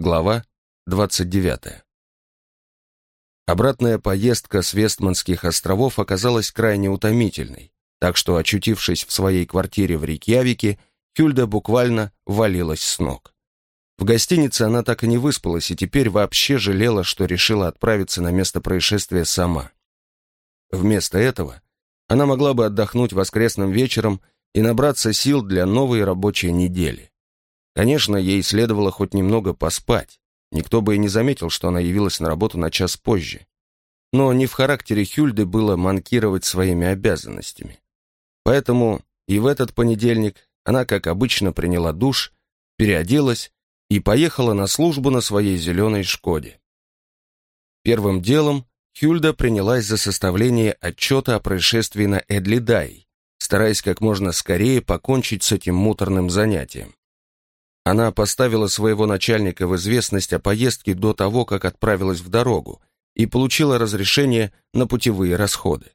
Глава 29. Обратная поездка с Вестманских островов оказалась крайне утомительной, так что, очутившись в своей квартире в Рейкьявике, Хюльда буквально валилась с ног. В гостинице она так и не выспалась и теперь вообще жалела, что решила отправиться на место происшествия сама. Вместо этого она могла бы отдохнуть воскресным вечером и набраться сил для новой рабочей недели. Конечно, ей следовало хоть немного поспать. Никто бы и не заметил, что она явилась на работу на час позже. Но не в характере Хюльды было манкировать своими обязанностями. Поэтому и в этот понедельник она, как обычно, приняла душ, переоделась и поехала на службу на своей зеленой «Шкоде». Первым делом Хюльда принялась за составление отчета о происшествии на Эдли стараясь как можно скорее покончить с этим муторным занятием. Она поставила своего начальника в известность о поездке до того, как отправилась в дорогу, и получила разрешение на путевые расходы.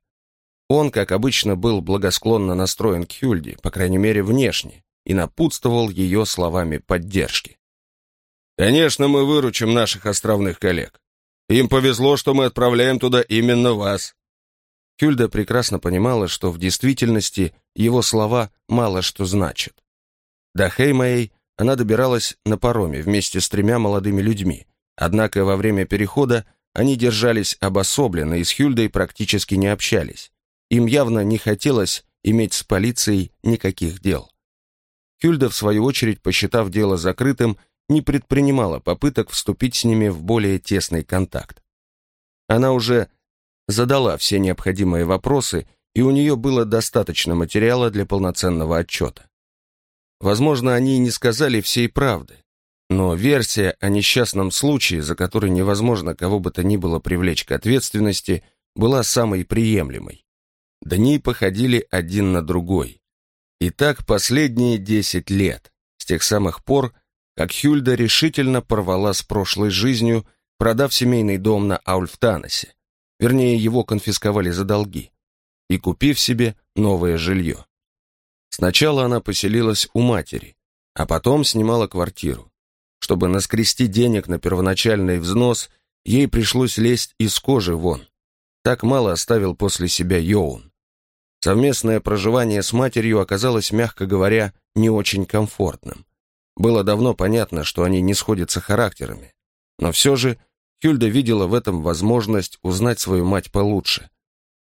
Он, как обычно, был благосклонно настроен к Хюльде, по крайней мере, внешне, и напутствовал ее словами поддержки. «Конечно, мы выручим наших островных коллег. Им повезло, что мы отправляем туда именно вас». Хюльда прекрасно понимала, что в действительности его слова мало что значат. До Хеймаэй она добиралась на пароме вместе с тремя молодыми людьми, однако во время перехода они держались обособленно и с Хюльдой практически не общались. Им явно не хотелось иметь с полицией никаких дел. Хюльда, в свою очередь, посчитав дело закрытым, не предпринимала попыток вступить с ними в более тесный контакт. Она уже задала все необходимые вопросы, и у нее было достаточно материала для полноценного отчета. Возможно, они и не сказали всей правды, но версия о несчастном случае, за который невозможно кого бы то ни было привлечь к ответственности, была самой приемлемой. Дни походили один на другой. И так последние десять лет, с тех самых пор, как Хюльда решительно порвала с прошлой жизнью, продав семейный дом на Аульфтаносе, вернее, его конфисковали за долги, и купив себе новое жилье. Сначала она поселилась у матери, а потом снимала квартиру. Чтобы наскрести денег на первоначальный взнос, ей пришлось лезть из кожи вон. Так мало оставил после себя Йоун. Совместное проживание с матерью оказалось, мягко говоря, не очень комфортным. Было давно понятно, что они не сходятся характерами. Но все же Хюльда видела в этом возможность узнать свою мать получше.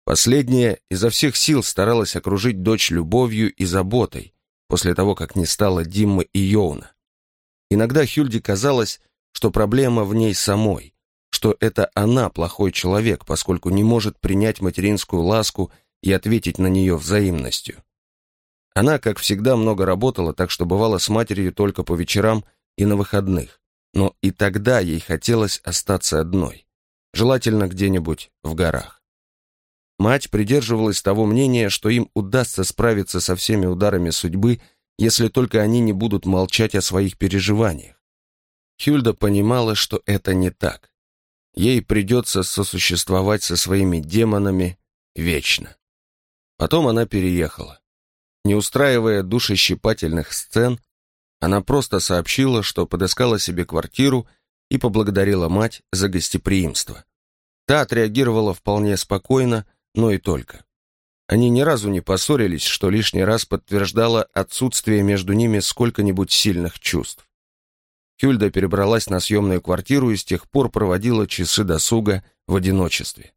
Последняя изо всех сил старалась окружить дочь любовью и заботой, после того, как не стало Диммы и Йоуна. Иногда Хюльде казалось, что проблема в ней самой, что это она плохой человек, поскольку не может принять материнскую ласку и ответить на нее взаимностью. Она, как всегда, много работала, так что бывала с матерью только по вечерам и на выходных. Но и тогда ей хотелось остаться одной, желательно где-нибудь в горах. Мать придерживалась того мнения, что им удастся справиться со всеми ударами судьбы, если только они не будут молчать о своих переживаниях. Хюльда понимала, что это не так. Ей придется сосуществовать со своими демонами вечно. Потом она переехала. Не устраивая душещипательных сцен, она просто сообщила, что подыскала себе квартиру и поблагодарила мать за гостеприимство. Та отреагировала вполне спокойно, но и только. Они ни разу не поссорились, что лишний раз подтверждало отсутствие между ними сколько-нибудь сильных чувств. Хюльда перебралась на съемную квартиру и с тех пор проводила часы досуга в одиночестве.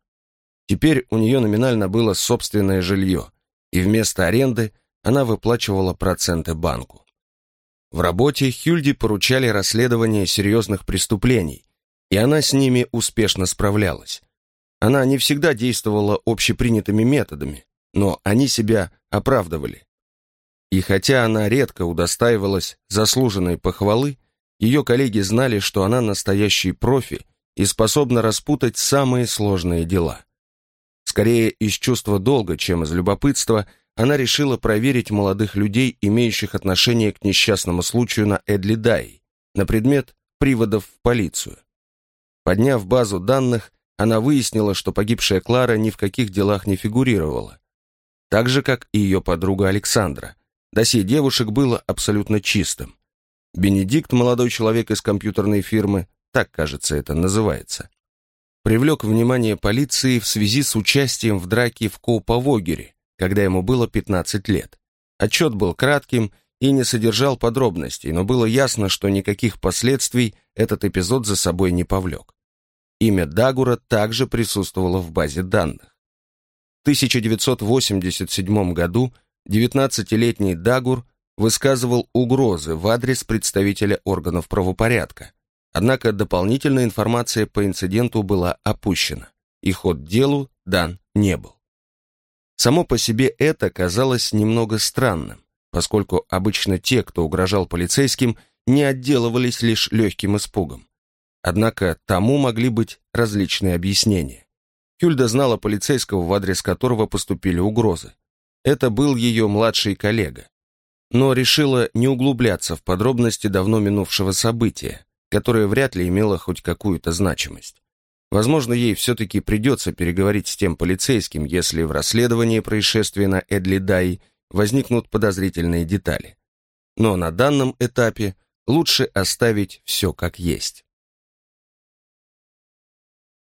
Теперь у нее номинально было собственное жилье, и вместо аренды она выплачивала проценты банку. В работе Хюльде поручали расследование серьезных преступлений, и она с ними успешно справлялась. Она не всегда действовала общепринятыми методами, но они себя оправдывали. И хотя она редко удостаивалась заслуженной похвалы, ее коллеги знали, что она настоящий профи и способна распутать самые сложные дела. Скорее из чувства долга, чем из любопытства, она решила проверить молодых людей, имеющих отношение к несчастному случаю на Эдли Дай, на предмет приводов в полицию. Подняв базу данных, она выяснила, что погибшая Клара ни в каких делах не фигурировала. Так же, как и ее подруга Александра. Досье девушек было абсолютно чистым. Бенедикт, молодой человек из компьютерной фирмы, так, кажется, это называется, привлек внимание полиции в связи с участием в драке в Коуповогере, когда ему было 15 лет. Отчет был кратким и не содержал подробностей, но было ясно, что никаких последствий этот эпизод за собой не повлек. Имя Дагура также присутствовало в базе данных. В 1987 году 19-летний Дагур высказывал угрозы в адрес представителя органов правопорядка. Однако дополнительная информация по инциденту была опущена, и ход делу дан не был. Само по себе это казалось немного странным, поскольку обычно те, кто угрожал полицейским, не отделывались лишь легким испугом. Однако тому могли быть различные объяснения. Хюльда знала полицейского, в адрес которого поступили угрозы. Это был ее младший коллега. Но решила не углубляться в подробности давно минувшего события, которое вряд ли имело хоть какую-то значимость. Возможно, ей все-таки придется переговорить с тем полицейским, если в расследовании происшествия на Эдли Дай возникнут подозрительные детали. Но на данном этапе лучше оставить все как есть.